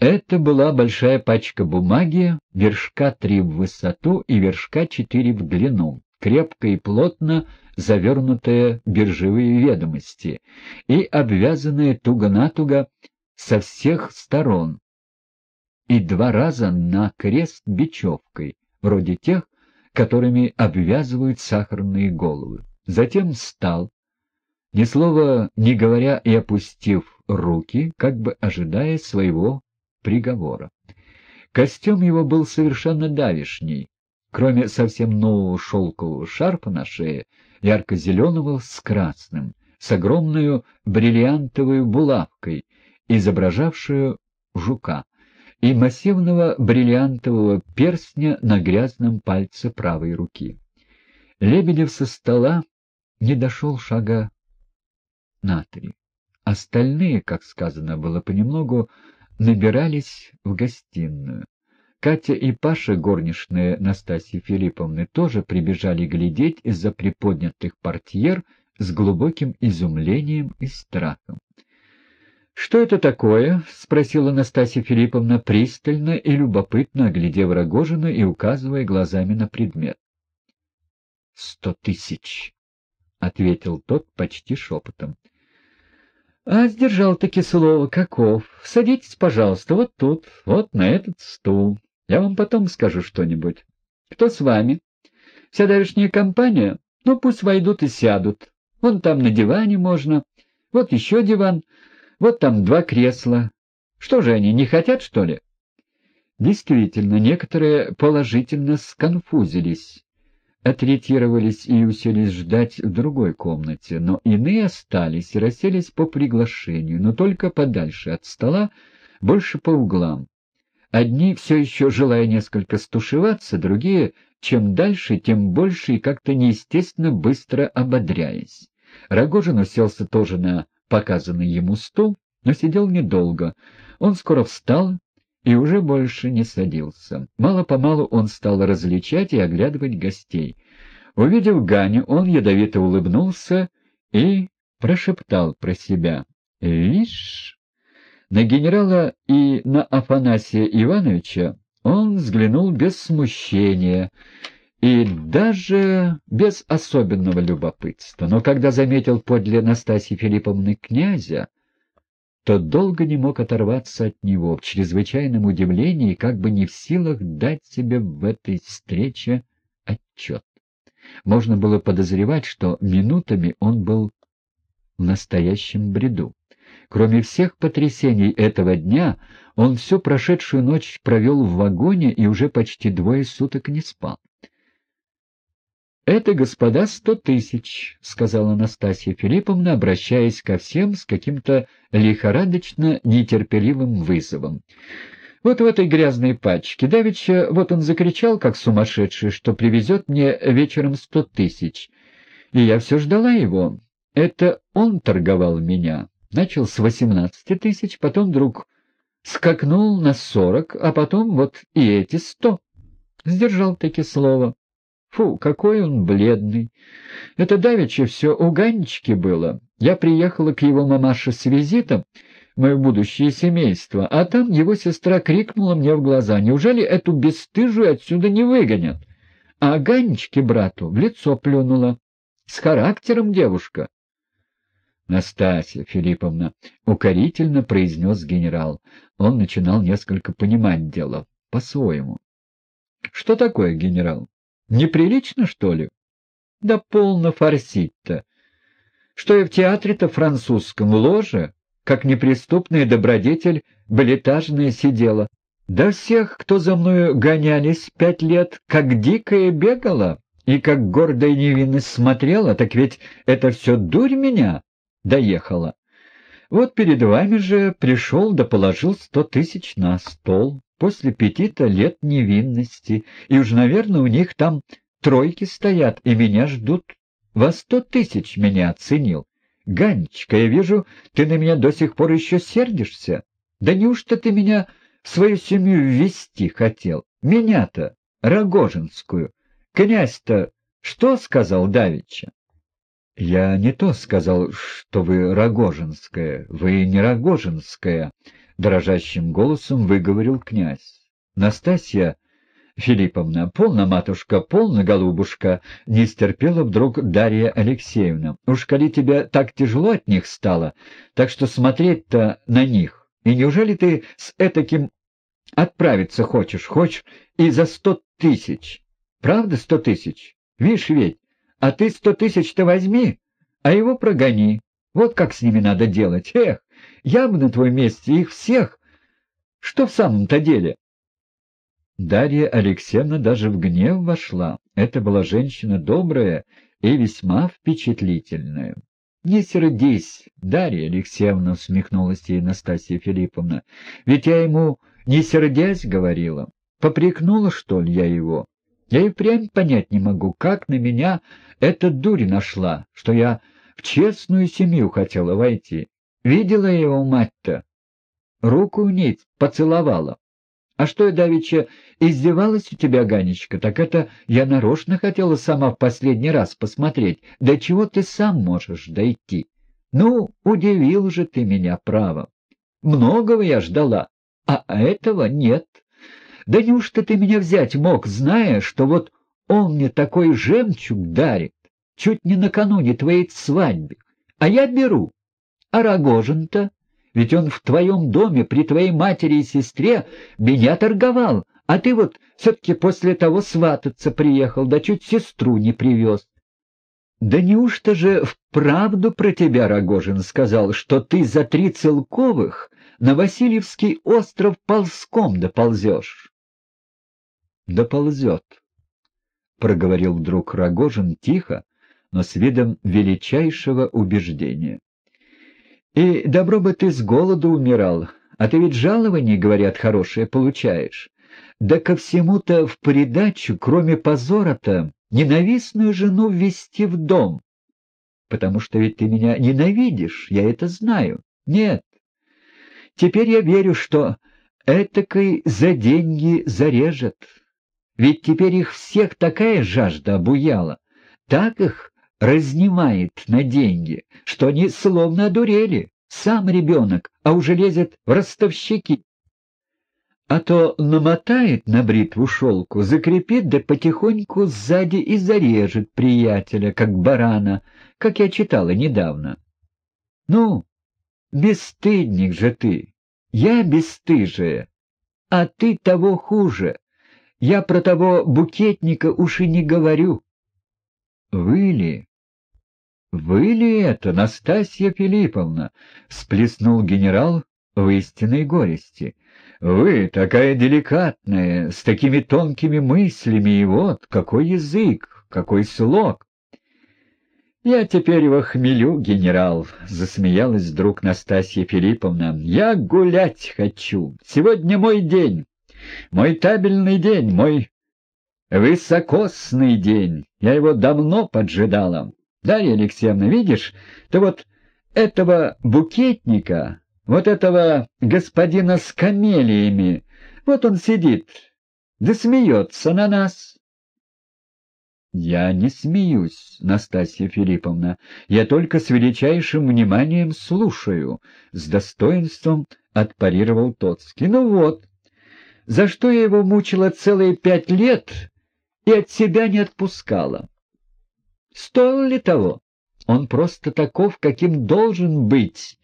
Это была большая пачка бумаги, вершка три в высоту и вершка четыре в длину, крепко и плотно завернутая биржевые ведомости и обвязанная туго-натуго со всех сторон, и два раза на крест бечевкой, вроде тех, которыми обвязывают сахарные головы. Затем встал, ни слова не говоря и опустив руки, как бы ожидая своего приговора. Костюм его был совершенно давишний, кроме совсем нового шелкового шарфа на шее, ярко-зеленого с красным, с огромной бриллиантовой булавкой, изображавшую жука, и массивного бриллиантового перстня на грязном пальце правой руки. Лебедев со стола не дошел шага на три. Остальные, как сказано было понемногу, набирались в гостиную. Катя и Паша, горничные Настасьи Филипповны, тоже прибежали глядеть из-за приподнятых портьер с глубоким изумлением и страхом. — Что это такое? — спросила Настасья Филипповна пристально и любопытно, оглядев Рогожина и указывая глазами на предмет. — Сто тысяч, — ответил тот почти шепотом. — А сдержал-таки слово каков. Садитесь, пожалуйста, вот тут, вот на этот стул. Я вам потом скажу что-нибудь. Кто с вами? Вся давешняя компания? Ну, пусть войдут и сядут. Вон там на диване можно. Вот еще диван. Вот там два кресла. Что же они, не хотят, что ли? Действительно, некоторые положительно сконфузились, отретировались и уселись ждать в другой комнате, но иные остались и расселись по приглашению, но только подальше от стола, больше по углам. Одни, все еще желая несколько стушеваться, другие, чем дальше, тем больше и как-то неестественно быстро ободряясь. Рогожин уселся тоже на показанный ему стул, но сидел недолго. Он скоро встал и уже больше не садился. Мало-помалу он стал различать и оглядывать гостей. Увидев Ганю, он ядовито улыбнулся и прошептал про себя. «Вишь!» На генерала и на Афанасия Ивановича он взглянул без смущения, и даже без особенного любопытства. Но когда заметил подле Настасьи Филипповны князя, то долго не мог оторваться от него в чрезвычайном удивлении, как бы не в силах дать себе в этой встрече отчет. Можно было подозревать, что минутами он был в настоящем бреду. Кроме всех потрясений этого дня, он всю прошедшую ночь провел в вагоне и уже почти двое суток не спал. «Это, господа, сто тысяч», — сказала Анастасия Филипповна, обращаясь ко всем с каким-то лихорадочно нетерпеливым вызовом. «Вот в этой грязной пачке. Давеча вот он закричал, как сумасшедший, что привезет мне вечером сто тысяч. И я все ждала его. Это он торговал меня. Начал с восемнадцати тысяч, потом вдруг скакнул на сорок, а потом вот и эти сто. Сдержал таки слово». Фу, какой он бледный. Это давеча все у Ганечки было. Я приехала к его мамаше с визитом, мое будущее семейство, а там его сестра крикнула мне в глаза, неужели эту бесстыжую отсюда не выгонят? А Ганечке брату в лицо плюнула. С характером девушка. Настасья Филипповна укорительно произнес генерал. Он начинал несколько понимать дело, по-своему. — Что такое, генерал? Неприлично, что ли? Да полно форсить-то. Что я в театре-то французском, ложе, как неприступный добродетель, балетажная сидела. Да всех, кто за мною гонялись пять лет, как дикая бегала и как гордая невинность смотрела, так ведь это все дурь меня доехала. Вот перед вами же пришел да положил сто тысяч на стол после пяти-то лет невинности, и уж, наверное, у них там тройки стоят, и меня ждут. Во сто тысяч меня оценил. Ганечка, я вижу, ты на меня до сих пор еще сердишься. Да неужто ты меня в свою семью ввести хотел? Меня-то, Рогожинскую. Князь-то что сказал Давича? Я не то сказал, что вы Рогожинская. Вы не Рогожинская. Дрожащим голосом выговорил князь. Настасья Филипповна, полна, матушка, полна, голубушка, не стерпела вдруг Дарья Алексеевна. Уж коли тебе так тяжело от них стало, так что смотреть-то на них. И неужели ты с этаким отправиться хочешь? Хочешь и за сто тысяч. Правда сто тысяч? Видишь ведь, а ты сто тысяч-то возьми, а его прогони. Вот как с ними надо делать. Эх, я бы на твоем месте их всех. Что в самом-то деле? Дарья Алексеевна даже в гнев вошла. Это была женщина добрая и весьма впечатлительная. — Не сердись, Дарья Алексеевна, — усмехнулась ей Настасья Филипповна. — Ведь я ему не сердясь говорила. Попрекнула, что ли, я его? Я и прям понять не могу, как на меня эта дурь нашла, что я в честную семью хотела войти. Видела его мать-то? Руку ней поцеловала. А что я давеча издевалась у тебя, Ганечка, так это я нарочно хотела сама в последний раз посмотреть, до чего ты сам можешь дойти. Ну, удивил же ты меня, право. Многого я ждала, а этого нет. Да неужто ты меня взять мог, зная, что вот он мне такой жемчуг дарит, чуть не накануне твоей свадьбы, а я беру. А Рогожин-то? Ведь он в твоем доме при твоей матери и сестре меня торговал, а ты вот все-таки после того свататься приехал, да чуть сестру не привез. Да неужто же вправду про тебя Рогожин сказал, что ты за три целковых на Васильевский остров ползком доползешь? Доползет, — проговорил вдруг Рогожин тихо, но с видом величайшего убеждения. И добро бы ты с голоду умирал, а ты ведь жалование, говорят, хорошее получаешь. Да ко всему-то в придачу, кроме позора-то, ненавистную жену ввести в дом. Потому что ведь ты меня ненавидишь, я это знаю. Нет. Теперь я верю, что этакой за деньги зарежет. Ведь теперь их всех такая жажда обуяла. Так их разнимает на деньги, что они словно одурели. Сам ребенок, а уже лезет в ростовщики. А то намотает на бритву шелку, закрепит, да потихоньку сзади и зарежет приятеля, как барана, как я читала недавно. Ну, бесстыдник же ты, я бесстыжая, а ты того хуже. Я про того букетника уж и не говорю. Вы ли? «Вы ли это, Настасья Филипповна?» — сплеснул генерал в истинной горести. «Вы такая деликатная, с такими тонкими мыслями, и вот какой язык, какой слог!» «Я теперь во хмелю, генерал», — засмеялась вдруг Настасья Филипповна. «Я гулять хочу. Сегодня мой день, мой табельный день, мой высокосный день. Я его давно поджидала. Дарья Алексеевна, видишь, ты вот этого букетника, вот этого господина с камелиями, вот он сидит, да смеется на нас. Я не смеюсь, Настасья Филипповна, я только с величайшим вниманием слушаю, с достоинством отпарировал Тоцкий. Ну вот, за что я его мучила целые пять лет и от себя не отпускала. Стоил ли того? Он просто таков, каким должен быть.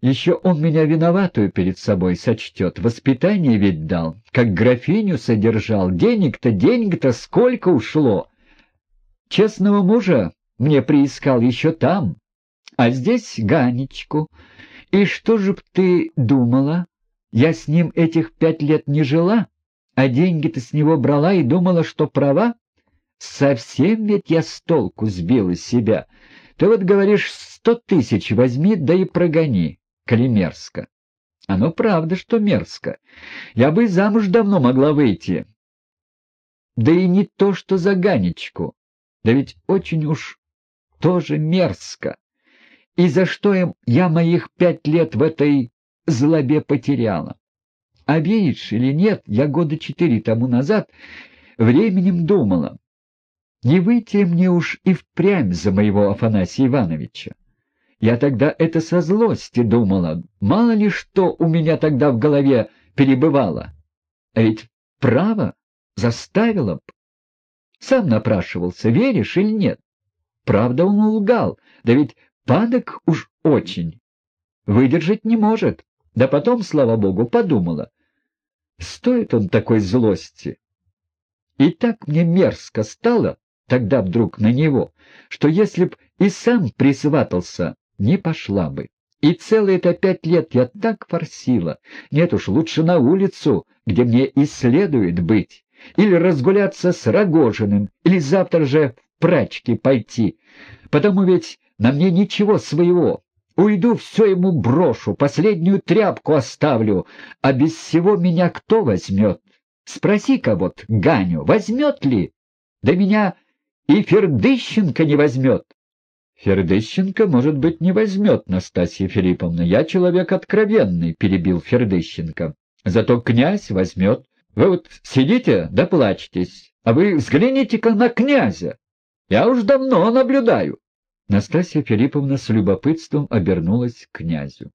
Еще он меня виноватую перед собой сочтет. Воспитание ведь дал, как графиню содержал. Денег-то, денег-то сколько ушло. Честного мужа мне приискал еще там, а здесь Ганечку. И что же б ты думала? Я с ним этих пять лет не жила, а деньги-то с него брала и думала, что права? Совсем ведь я с толку сбил из себя. Ты вот говоришь, сто тысяч возьми, да и прогони, коли мерзко. Оно правда, что мерзко. Я бы замуж давно могла выйти. Да и не то, что за Ганечку. Да ведь очень уж тоже мерзко. И за что им я моих пять лет в этой злобе потеряла? А веришь или нет, я года четыре тому назад временем думала. Не выйти мне уж и впрямь за моего Афанасия Ивановича. Я тогда это со злости думала. Мало ли что у меня тогда в голове перебывало. А ведь право заставила б. Сам напрашивался, веришь или нет? Правда, он лгал, да ведь падок уж очень. Выдержать не может. Да потом, слава богу, подумала. Стоит он такой злости? И так мне мерзко стало тогда вдруг на него, что если б и сам присватался, не пошла бы. И целые-то пять лет я так форсила. Нет уж, лучше на улицу, где мне и следует быть. Или разгуляться с Рогожиным, или завтра же в прачки пойти. Потому ведь на мне ничего своего. Уйду, все ему брошу, последнюю тряпку оставлю, а без всего меня кто возьмет? Спроси-ка вот Ганю, возьмет ли? Да меня и Фердыщенко не возьмет. Фердыщенко, может быть, не возьмет, Настасья Филипповна. Я человек откровенный, — перебил Фердыщенко. Зато князь возьмет. Вы вот сидите да плачетесь, а вы взгляните-ка на князя. Я уж давно наблюдаю. Настасья Филипповна с любопытством обернулась к князю.